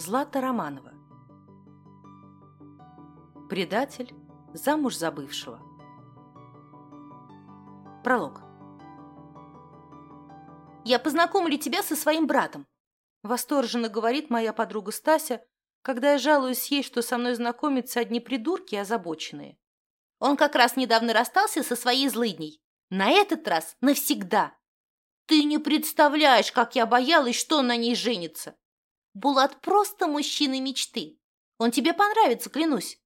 Злата Романова Предатель, замуж за бывшего Пролог «Я познакомлю тебя со своим братом», восторженно говорит моя подруга Стася, когда я жалуюсь ей, что со мной знакомятся одни придурки озабоченные. «Он как раз недавно расстался со своей злыдней. На этот раз навсегда. Ты не представляешь, как я боялась, что он на ней женится. Булат просто мужчина мечты. Он тебе понравится, клянусь.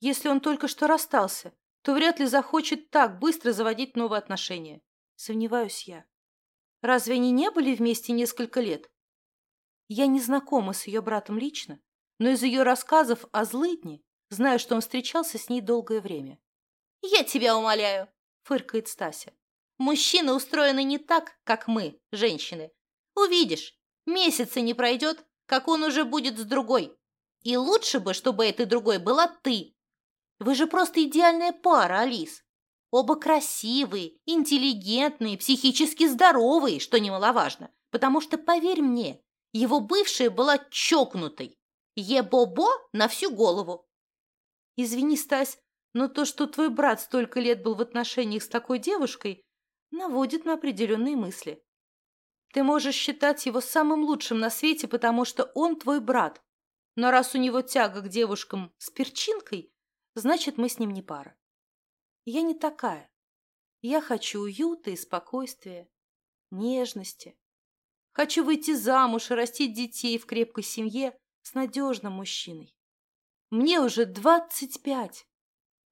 Если он только что расстался, то вряд ли захочет так быстро заводить новые отношения. Сомневаюсь я. Разве они не были вместе несколько лет? Я не знакома с ее братом лично, но из ее рассказов о злыдне знаю, что он встречался с ней долгое время. «Я тебя умоляю», — фыркает Стася. «Мужчины устроены не так, как мы, женщины. Увидишь, Месяца не пройдет, как он уже будет с другой. И лучше бы, чтобы этой другой была ты. Вы же просто идеальная пара, Алис. Оба красивые, интеллигентные, психически здоровые, что немаловажно. Потому что, поверь мне, его бывшая была чокнутой. Е-бо-бо на всю голову. Извини, Стась, но то, что твой брат столько лет был в отношениях с такой девушкой, наводит на определенные мысли. Ты можешь считать его самым лучшим на свете, потому что он твой брат. Но раз у него тяга к девушкам с перчинкой, значит, мы с ним не пара. Я не такая. Я хочу уюта и спокойствия, нежности. Хочу выйти замуж и растить детей в крепкой семье с надежным мужчиной. Мне уже двадцать пять.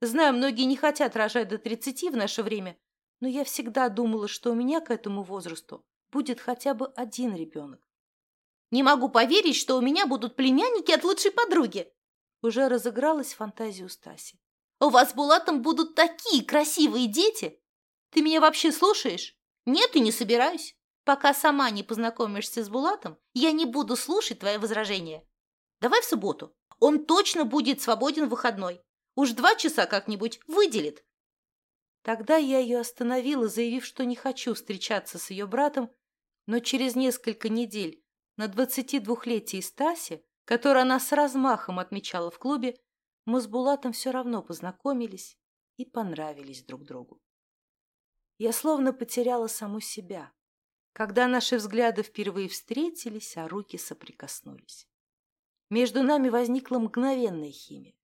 Знаю, многие не хотят рожать до тридцати в наше время, но я всегда думала, что у меня к этому возрасту будет хотя бы один ребенок. Не могу поверить, что у меня будут племянники от лучшей подруги. Уже разыгралась фантазия у Стаси. У вас с Булатом будут такие красивые дети. Ты меня вообще слушаешь? Нет, и не собираюсь. Пока сама не познакомишься с Булатом, я не буду слушать твои возражения. Давай в субботу. Он точно будет свободен в выходной. Уж два часа как-нибудь выделит. Тогда я ее остановила, заявив, что не хочу встречаться с ее братом но через несколько недель на 22-летии Стаси, которое она с размахом отмечала в клубе, мы с Булатом все равно познакомились и понравились друг другу. Я словно потеряла саму себя, когда наши взгляды впервые встретились, а руки соприкоснулись. Между нами возникла мгновенная химия.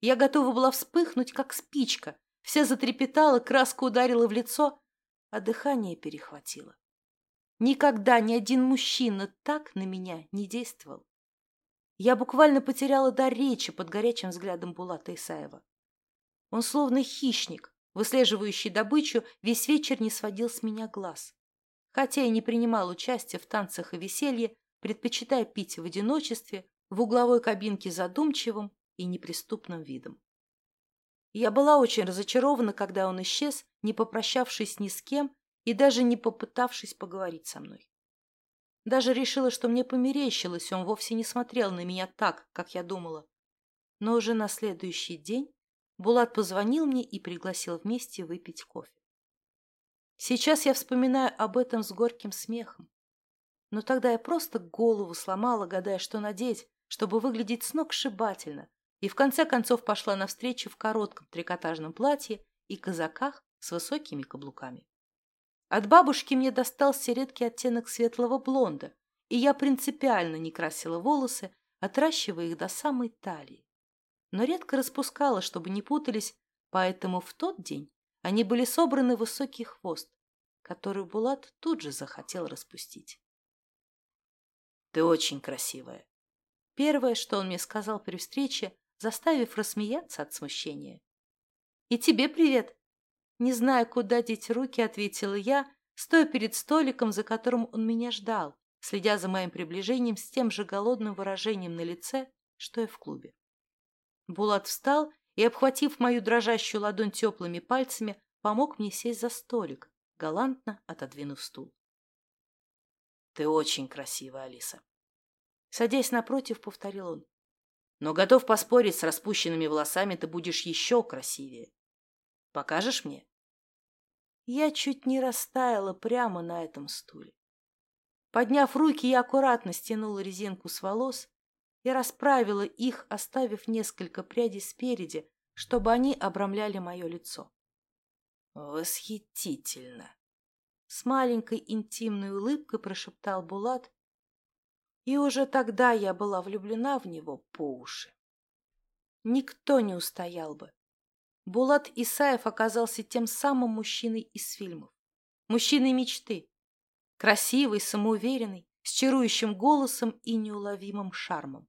Я готова была вспыхнуть, как спичка, вся затрепетала, краска ударила в лицо, а дыхание перехватило. Никогда ни один мужчина так на меня не действовал. Я буквально потеряла дар речи под горячим взглядом Булата Исаева. Он словно хищник, выслеживающий добычу, весь вечер не сводил с меня глаз. Хотя и не принимал участия в танцах и веселье, предпочитая пить в одиночестве, в угловой кабинке задумчивым и неприступным видом. Я была очень разочарована, когда он исчез, не попрощавшись ни с кем и даже не попытавшись поговорить со мной. Даже решила, что мне померещилось, он вовсе не смотрел на меня так, как я думала. Но уже на следующий день Булат позвонил мне и пригласил вместе выпить кофе. Сейчас я вспоминаю об этом с горьким смехом. Но тогда я просто голову сломала, гадая, что надеть, чтобы выглядеть сногсшибательно, и в конце концов пошла навстречу в коротком трикотажном платье и казаках с высокими каблуками. От бабушки мне достался редкий оттенок светлого блонда, и я принципиально не красила волосы, отращивая их до самой талии. Но редко распускала, чтобы не путались, поэтому в тот день они были собраны в высокий хвост, который Булат тут же захотел распустить. «Ты очень красивая!» Первое, что он мне сказал при встрече, заставив рассмеяться от смущения. «И тебе привет!» Не зная, куда деть руки, ответила я, стоя перед столиком, за которым он меня ждал, следя за моим приближением с тем же голодным выражением на лице, что и в клубе. Булат встал и, обхватив мою дрожащую ладонь теплыми пальцами, помог мне сесть за столик, галантно отодвинув стул. «Ты очень красивая, Алиса!» Садясь напротив, повторил он. «Но готов поспорить, с распущенными волосами ты будешь еще красивее. Покажешь мне?» Я чуть не растаяла прямо на этом стуле. Подняв руки, я аккуратно стянула резинку с волос и расправила их, оставив несколько прядей спереди, чтобы они обрамляли мое лицо. «Восхитительно!» С маленькой интимной улыбкой прошептал Булат, и уже тогда я была влюблена в него по уши. Никто не устоял бы. Булат Исаев оказался тем самым мужчиной из фильмов. Мужчиной мечты. Красивый, самоуверенный, с чарующим голосом и неуловимым шармом.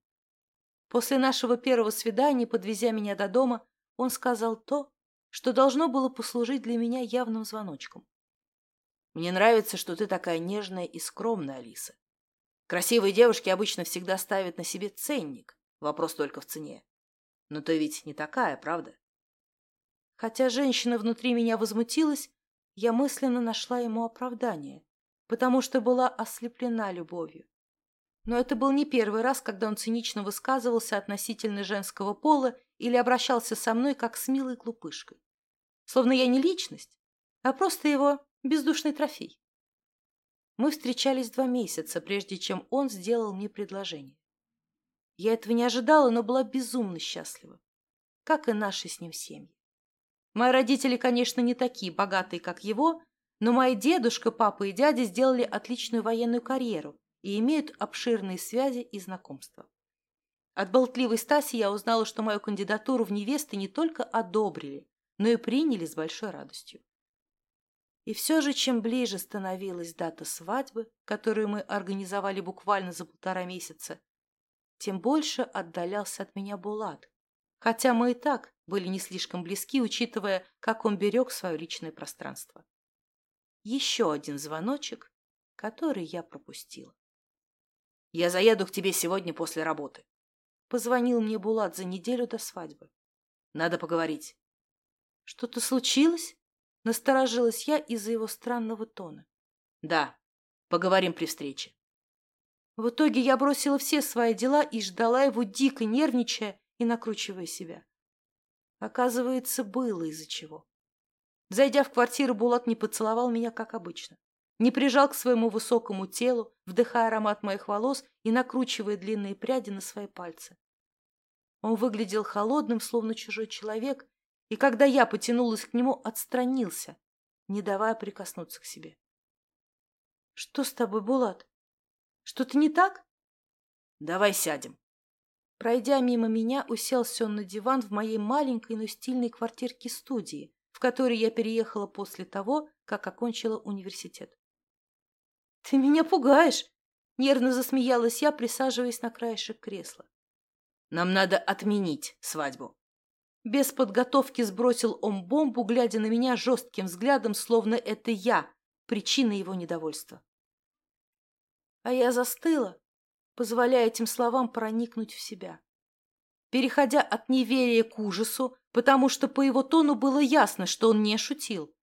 После нашего первого свидания, подвезя меня до дома, он сказал то, что должно было послужить для меня явным звоночком. «Мне нравится, что ты такая нежная и скромная, Алиса. Красивые девушки обычно всегда ставят на себе ценник. Вопрос только в цене. Но ты ведь не такая, правда?» Хотя женщина внутри меня возмутилась, я мысленно нашла ему оправдание, потому что была ослеплена любовью. Но это был не первый раз, когда он цинично высказывался относительно женского пола или обращался со мной как с милой глупышкой. Словно я не личность, а просто его бездушный трофей. Мы встречались два месяца, прежде чем он сделал мне предложение. Я этого не ожидала, но была безумно счастлива, как и наши с ним семьи. Мои родители, конечно, не такие богатые, как его, но мои дедушка, папа и дядя сделали отличную военную карьеру и имеют обширные связи и знакомства. От болтливой Стаси я узнала, что мою кандидатуру в невесты не только одобрили, но и приняли с большой радостью. И все же, чем ближе становилась дата свадьбы, которую мы организовали буквально за полтора месяца, тем больше отдалялся от меня Булат, хотя мы и так были не слишком близки, учитывая, как он берег свое личное пространство. Еще один звоночек, который я пропустила. «Я заеду к тебе сегодня после работы», Позвонил мне Булат за неделю до свадьбы. Надо поговорить. Что-то случилось? Насторожилась я из-за его странного тона. Да, поговорим при встрече. В итоге я бросила все свои дела и ждала его, дико нервничая и накручивая себя. Оказывается, было из-за чего. Зайдя в квартиру, Булат не поцеловал меня, как обычно. Не прижал к своему высокому телу, вдыхая аромат моих волос и накручивая длинные пряди на свои пальцы. Он выглядел холодным, словно чужой человек, и когда я потянулась к нему, отстранился, не давая прикоснуться к себе. — Что с тобой, Булат? Что-то не так? — Давай сядем. Пройдя мимо меня, уселся он на диван в моей маленькой, но стильной квартирке-студии, в которой я переехала после того, как окончила университет. — Ты меня пугаешь! — нервно засмеялась я, присаживаясь на краешек кресла. — Нам надо отменить свадьбу. Без подготовки сбросил он бомбу, глядя на меня жестким взглядом, словно это я, причина его недовольства. А я застыла, позволяя этим словам проникнуть в себя. Переходя от неверия к ужасу, потому что по его тону было ясно, что он не шутил.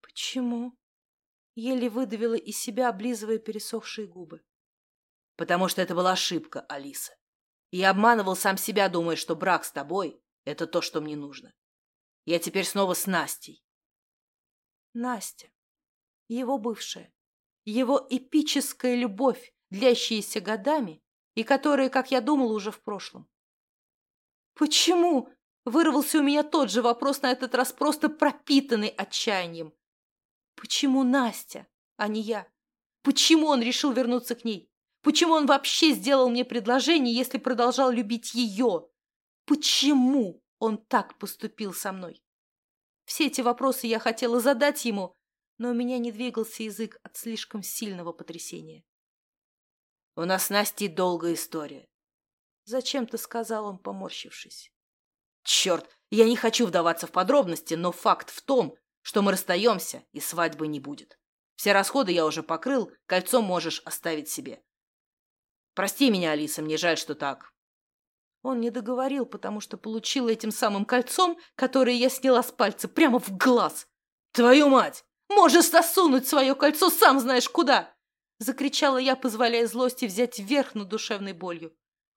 «Почему?» — еле выдавила из себя, облизывая пересохшие губы. «Потому что это была ошибка, Алиса. Я обманывал сам себя, думая, что брак с тобой — это то, что мне нужно. Я теперь снова с Настей». Настя. Его бывшая. Его эпическая любовь, длящиеся годами и которая, как я думала, уже в прошлом. «Почему?» — вырвался у меня тот же вопрос, на этот раз просто пропитанный отчаянием. Почему Настя, а не я? Почему он решил вернуться к ней? Почему он вообще сделал мне предложение, если продолжал любить ее? Почему он так поступил со мной? Все эти вопросы я хотела задать ему, но у меня не двигался язык от слишком сильного потрясения. «У нас с Настей долгая история», — зачем-то сказал он, поморщившись. «Черт, я не хочу вдаваться в подробности, но факт в том, что мы расстаемся, и свадьбы не будет. Все расходы я уже покрыл, кольцо можешь оставить себе. Прости меня, Алиса, мне жаль, что так. Он не договорил, потому что получил этим самым кольцом, которое я сняла с пальца, прямо в глаз. Твою мать! Можешь засунуть свое кольцо сам знаешь куда! Закричала я, позволяя злости взять верх над душевной болью.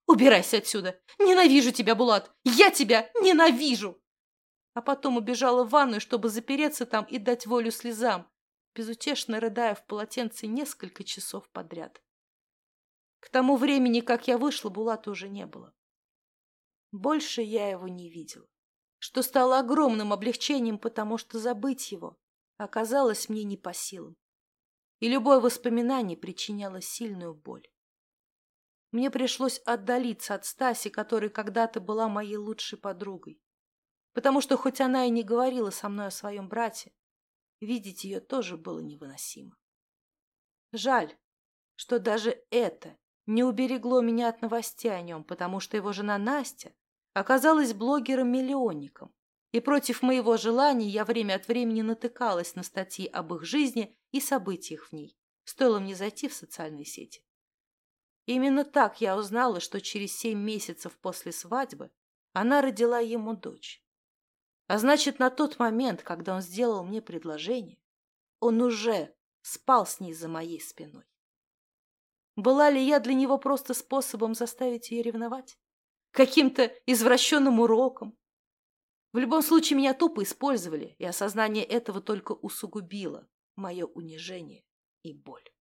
Убирайся отсюда! Ненавижу тебя, Булат! Я тебя ненавижу! а потом убежала в ванную, чтобы запереться там и дать волю слезам. безутешно рыдая в полотенце несколько часов подряд. К тому времени, как я вышла, Булата уже не было. Больше я его не видела, что стало огромным облегчением, потому что забыть его оказалось мне не по силам. И любое воспоминание причиняло сильную боль. Мне пришлось отдалиться от Стаси, которая когда-то была моей лучшей подругой. Потому что хоть она и не говорила со мной о своем брате, видеть ее тоже было невыносимо. Жаль, что даже это не уберегло меня от новостей о нем, потому что его жена Настя оказалась блогером-миллионником, и против моего желания я время от времени натыкалась на статьи об их жизни и событиях в ней. Стоило мне зайти в социальные сети. Именно так я узнала, что через семь месяцев после свадьбы она родила ему дочь. А значит, на тот момент, когда он сделал мне предложение, он уже спал с ней за моей спиной. Была ли я для него просто способом заставить ее ревновать? Каким-то извращенным уроком? В любом случае, меня тупо использовали, и осознание этого только усугубило мое унижение и боль.